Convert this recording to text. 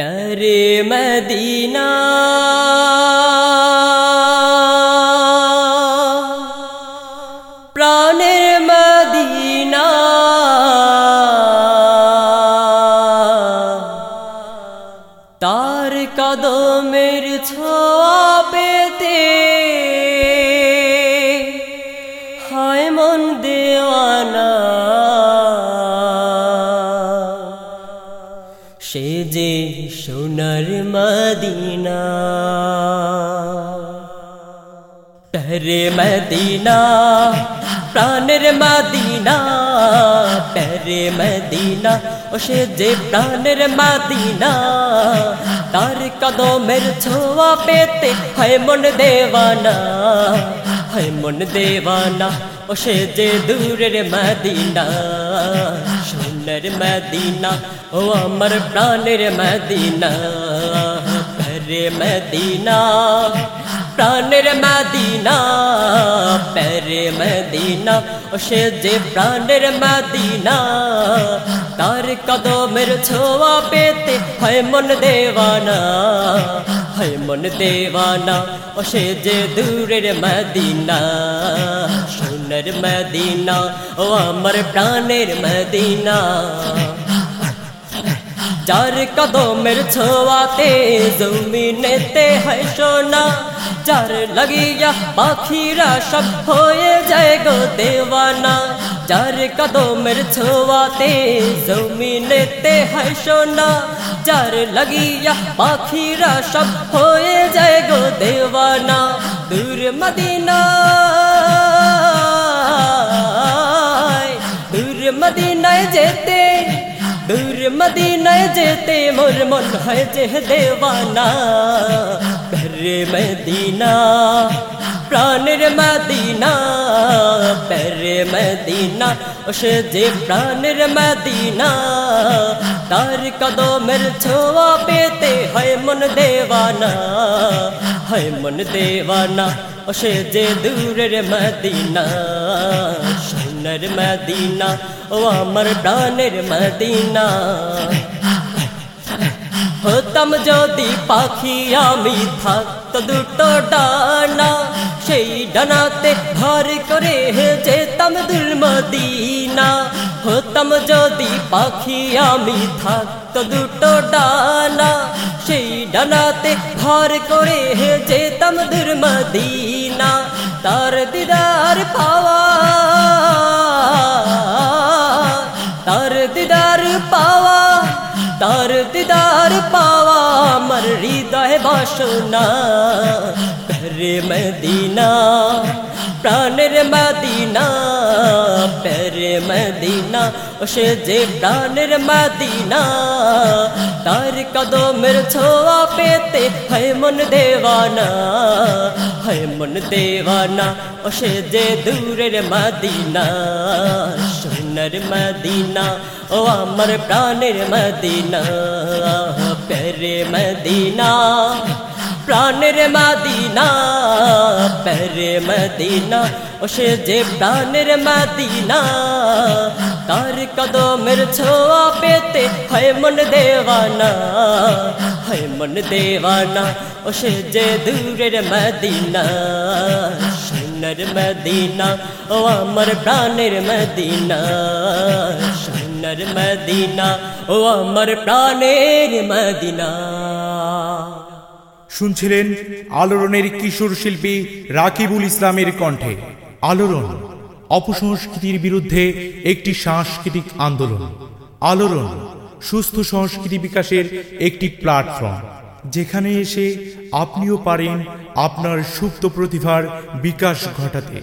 প্যারে মদিনা প্রাণের মদিনা তার কদমের ছোঁয়া পেতে পেরে মদিনা প্রাণের মদিনা পেরে মদিনা ও সে যে প্রাণের মদিনা তার কদমের ছোঁয়া পেতে হয় মন দেওয়ানা হয় মন দেওয়ানা ও সে যে দূরের মদিনা সোনার মদিনা ও আমার প্রাণের মদিনা পেরে মদিনা প্রাণের মদিনা পেরে মদিনা, ও সে যে প্রাণের মদিনা, তার কদমের ছোঁয়া পেতে হয় মন দেওয়ানা, হয় মন দেওয়ানা, ও সে যে দূরের মদিনা, সোনার মদিনা, ও আমার প্রাণের মদিনা। যার কদমের ছোঁয়াতে জমিনেতে হয় সোনা। যার লাগিয়া পাখিরা সব হয়ে যায় গো দেওয়ানা। যার কদমের ছোঁয়াতে জমিনেতে হয় সোনা। যার লাগিয়া পাখিরা সব হয়ে যায় গো দেওয়ানা। দূর মদিনা দূর মদিনায় যেতে দূর মদিনায় যেতে মোর মন হয় যে দেওয়ানা পেরে মদিনা প্রাণের মদিনা পেরে মদিনা সে যে প্রাণের মদিনা তার কদমের ছোঁয়া পেতে হয় মন দেওয়ানা হয় মন দেওয়ানা সে যে দূরের মদিনা সোনার মদিনা ও আমার প্রাণের মদিনা হতাম যদি পাখি আমি থাকত দুটো ডানা সেই ডানাতে ভর করে যেতাম দুল মদিনা হতাম যদি পাখি আমি থাকত দুটো ডানা সেই ডানাতে ভর করে যেতাম দুর মদিনা তার দিদার পাওয়া পাওয়া আমার হৃদয় বাসনা। পেরে মদিনা, প্রাণের মদিনা পেরে মদিনা, ও সে যে প্রাণের মদিনা, তার কদমের ছোঁয়া পেতে হয় মন দেওয়ানা, হয় মন দেওয়ানা, ও সে যে দূরের মদিনা, সোনার মদিনা, ও আমার প্রাণের মদিনা। পেরে মদিনা, প্রাণের মদিনা পেরে মদিনা। ও সে যে প্রাণের মদিনা, তার কদমের ছোঁয়া পেতে হয় মন দেওয়ানা, হয় মন দেওয়ানা। ও সে যে দূরের মদিনা সোনার মদিনা, ও আমার প্রাণের মদিনা সোনার মদিনা, ও আমার প্রাণের মদিনা। শুনছিলেন আলোড়নের কিশোর শিল্পী রাকিবুল ইসলামের কণ্ঠে। আলোড়ন, অপসংস্কৃতির বিরুদ্ধে একটি সাংস্কৃতিক আন্দোলন। আলোড়ন, সুস্থ সংস্কৃতি বিকাশের একটি প্ল্যাটফর্ম, যেখানে এসে আপনিও পারেন আপনার সুপ্ত প্রতিভার বিকাশ ঘটাতে।